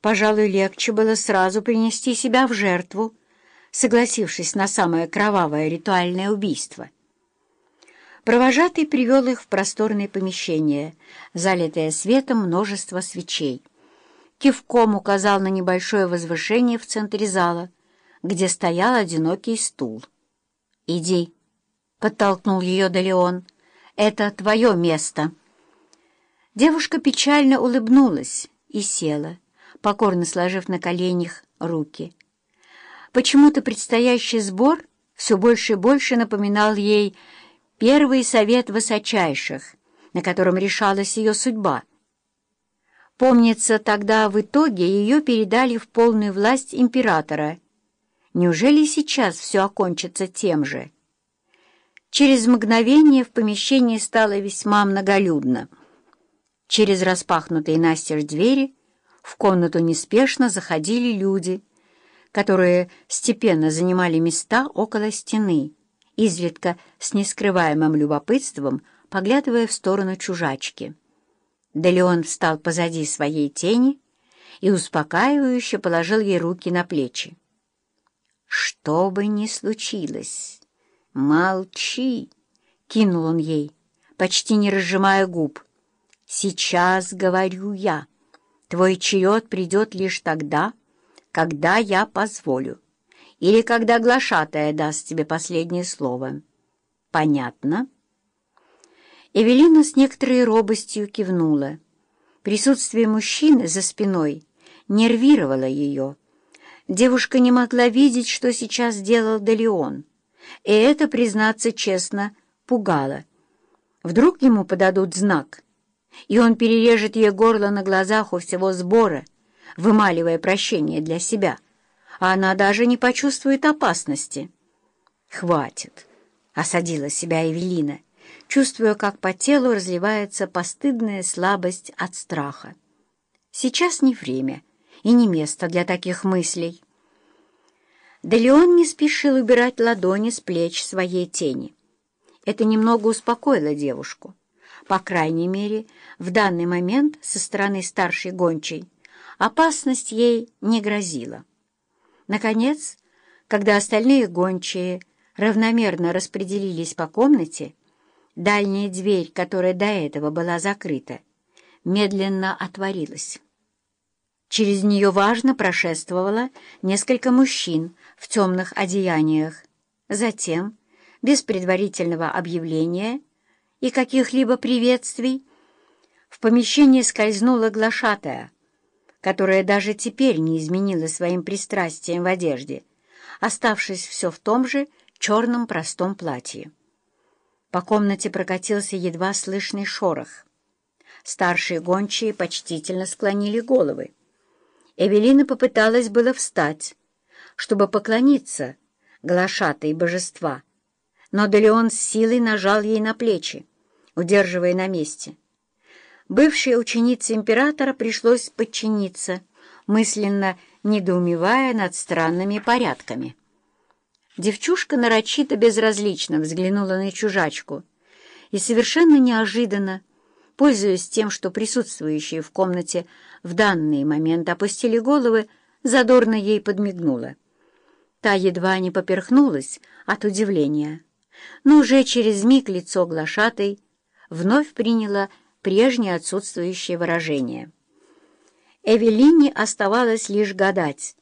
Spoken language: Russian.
Пожалуй, легче было сразу принести себя в жертву, согласившись на самое кровавое ритуальное убийство. Провожатый привел их в просторное помещение, залитое светом множества свечей. Кивком указал на небольшое возвышение в центре зала, где стоял одинокий стул. «Иди», — подтолкнул ее Далеон, — «это твое место». Девушка печально улыбнулась и села, покорно сложив на коленях руки. Почему-то предстоящий сбор все больше и больше напоминал ей первый совет высочайших, на котором решалась ее судьба. Помнится, тогда в итоге ее передали в полную власть императора. Неужели сейчас все окончится тем же? Через мгновение в помещении стало весьма многолюдно. Через распахнутые настежь двери в комнату неспешно заходили люди, которые степенно занимали места около стены, изредка с нескрываемым любопытством поглядывая в сторону чужачки. Да Леон встал позади своей тени и успокаивающе положил ей руки на плечи. «Что бы ни случилось, молчи!» — кинул он ей, почти не разжимая губ. «Сейчас говорю я». Твой черед придет лишь тогда, когда я позволю, или когда глашатая даст тебе последнее слово. Понятно?» Эвелина с некоторой робостью кивнула. Присутствие мужчины за спиной нервировало ее. Девушка не могла видеть, что сейчас делал Делеон, и это, признаться честно, пугало. Вдруг ему подадут знак — и он перережет ей горло на глазах у всего сбора, вымаливая прощение для себя, а она даже не почувствует опасности. «Хватит!» — осадила себя Эвелина, чувствуя, как по телу разливается постыдная слабость от страха. «Сейчас не время и не место для таких мыслей». Да Леон не спешил убирать ладони с плеч своей тени. Это немного успокоило девушку. По крайней мере, в данный момент со стороны старшей гончей опасность ей не грозила. Наконец, когда остальные гончие равномерно распределились по комнате, дальняя дверь, которая до этого была закрыта, медленно отворилась. Через нее важно прошествовало несколько мужчин в темных одеяниях. Затем, без предварительного объявления, и каких-либо приветствий, в помещение скользнула глашатая, которая даже теперь не изменила своим пристрастием в одежде, оставшись все в том же черном простом платье. По комнате прокатился едва слышный шорох. Старшие гончие почтительно склонили головы. Эвелина попыталась было встать, чтобы поклониться глашатой божества, но Делеон с силой нажал ей на плечи удерживая на месте. Бывшей ученице императора пришлось подчиниться, мысленно недоумевая над странными порядками. Девчушка нарочито безразлично взглянула на чужачку и совершенно неожиданно, пользуясь тем, что присутствующие в комнате в данный момент опустили головы, задорно ей подмигнула. Та едва не поперхнулась от удивления, но уже через миг лицо глашатой вновь приняло прежнее отсутствующее выражение. Эвелине оставалось лишь гадать,